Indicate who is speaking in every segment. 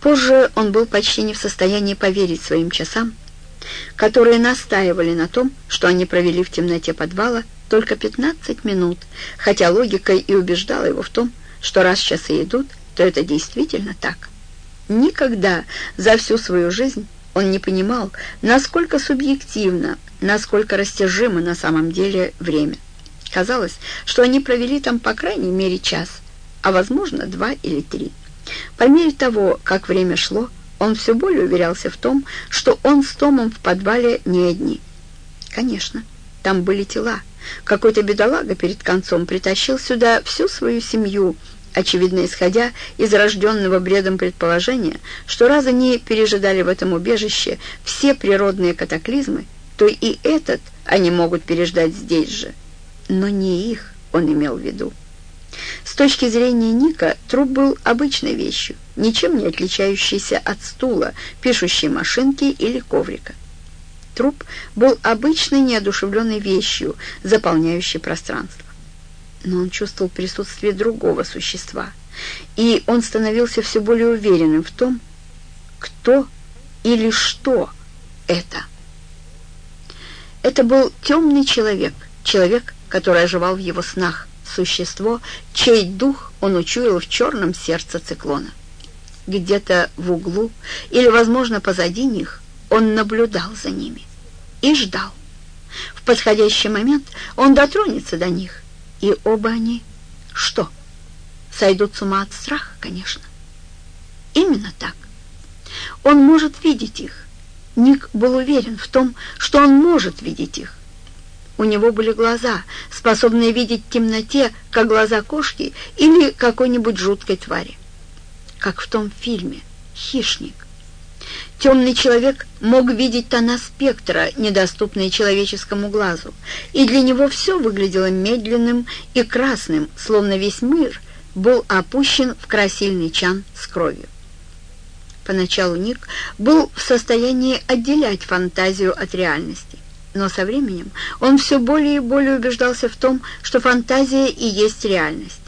Speaker 1: Позже он был почти не в состоянии поверить своим часам, которые настаивали на том, что они провели в темноте подвала только 15 минут, хотя логика и убеждала его в том, что раз часы идут, то это действительно так. Никогда за всю свою жизнь он не понимал, насколько субъективно, насколько растяжимо на самом деле время. Казалось, что они провели там по крайней мере час, а возможно два или три. По мере того, как время шло, он все более уверялся в том, что он с Томом в подвале не одни. Конечно, там были тела. Какой-то бедолага перед концом притащил сюда всю свою семью, очевидно исходя из рожденного бредом предположения, что раз они пережидали в этом убежище все природные катаклизмы, то и этот они могут переждать здесь же. Но не их он имел в виду. С точки зрения Ника труп был обычной вещью, ничем не отличающейся от стула, пишущей машинки или коврика. Труп был обычной неодушевленной вещью, заполняющей пространство. Но он чувствовал присутствие другого существа, и он становился все более уверенным в том, кто или что это. Это был темный человек, человек, который оживал в его снах, существо, чей дух он учуял в черном сердце циклона. Где-то в углу или, возможно, позади них он наблюдал за ними и ждал. В подходящий момент он дотронется до них, и оба они что? Сойдут с ума от страха, конечно. Именно так. Он может видеть их. Ник был уверен в том, что он может видеть их. У него были глаза, способные видеть в темноте, как глаза кошки или какой-нибудь жуткой твари. Как в том фильме «Хищник». Темный человек мог видеть тона спектра, недоступные человеческому глазу, и для него все выглядело медленным и красным, словно весь мир был опущен в красильный чан с кровью. Поначалу Ник был в состоянии отделять фантазию от реальности. Но со временем он все более и более убеждался в том, что фантазия и есть реальность.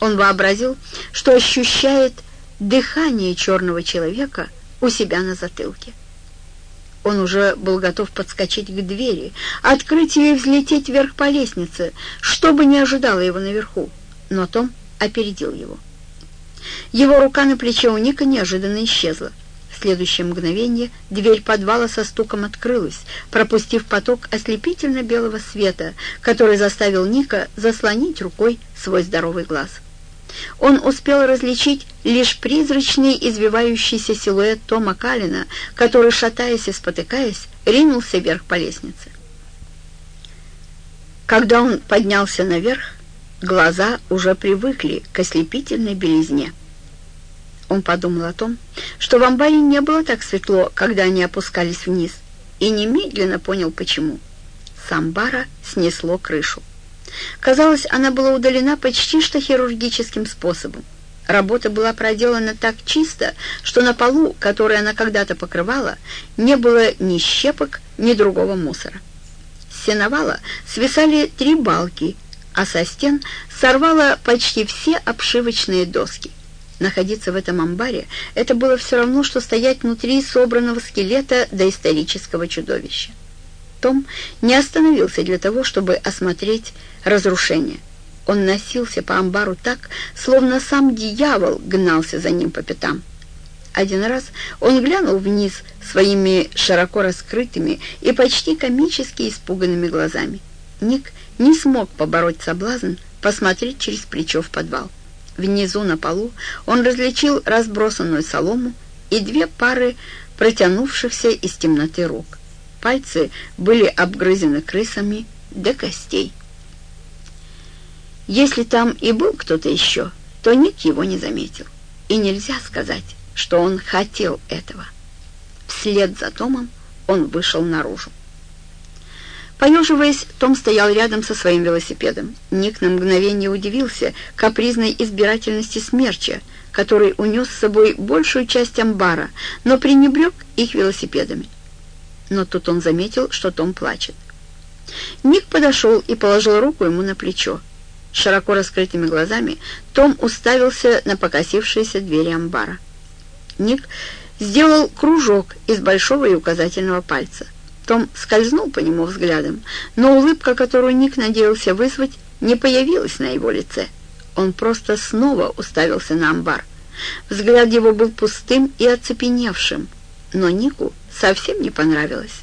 Speaker 1: Он вообразил, что ощущает дыхание черного человека у себя на затылке. Он уже был готов подскочить к двери, открыть ее и взлететь вверх по лестнице, что бы ни ожидало его наверху. Но Том опередил его. Его рука на плече у Ника неожиданно исчезла следующее мгновение дверь подвала со стуком открылась, пропустив поток ослепительно-белого света, который заставил Ника заслонить рукой свой здоровый глаз. Он успел различить лишь призрачный извивающийся силуэт Тома Калина, который, шатаясь и спотыкаясь, ринулся вверх по лестнице. Когда он поднялся наверх, глаза уже привыкли к ослепительной белизне. Он подумал о том, что в амбаре не было так светло, когда они опускались вниз, и немедленно понял, почему. С амбара снесло крышу. Казалось, она была удалена почти что хирургическим способом. Работа была проделана так чисто, что на полу, который она когда-то покрывала, не было ни щепок, ни другого мусора. С сеновала свисали три балки, а со стен сорвало почти все обшивочные доски. Находиться в этом амбаре — это было все равно, что стоять внутри собранного скелета доисторического чудовища. Том не остановился для того, чтобы осмотреть разрушение. Он носился по амбару так, словно сам дьявол гнался за ним по пятам. Один раз он глянул вниз своими широко раскрытыми и почти комически испуганными глазами. Ник не смог побороть соблазн посмотреть через плечо в подвал. Внизу на полу он различил разбросанную солому и две пары протянувшихся из темноты рук. Пальцы были обгрызены крысами до костей. Если там и был кто-то еще, то Ник его не заметил. И нельзя сказать, что он хотел этого. Вслед за Томом он вышел наружу. Поеживаясь, Том стоял рядом со своим велосипедом. Ник на мгновение удивился капризной избирательности смерча, который унес с собой большую часть амбара, но пренебрег их велосипедами. Но тут он заметил, что Том плачет. Ник подошел и положил руку ему на плечо. Широко раскрытыми глазами Том уставился на покосившиеся двери амбара. Ник сделал кружок из большого и указательного пальца. Том скользнул по нему взглядом, но улыбка, которую Ник надеялся вызвать, не появилась на его лице. Он просто снова уставился на амбар. Взгляд его был пустым и оцепеневшим, но Нику совсем не понравилось.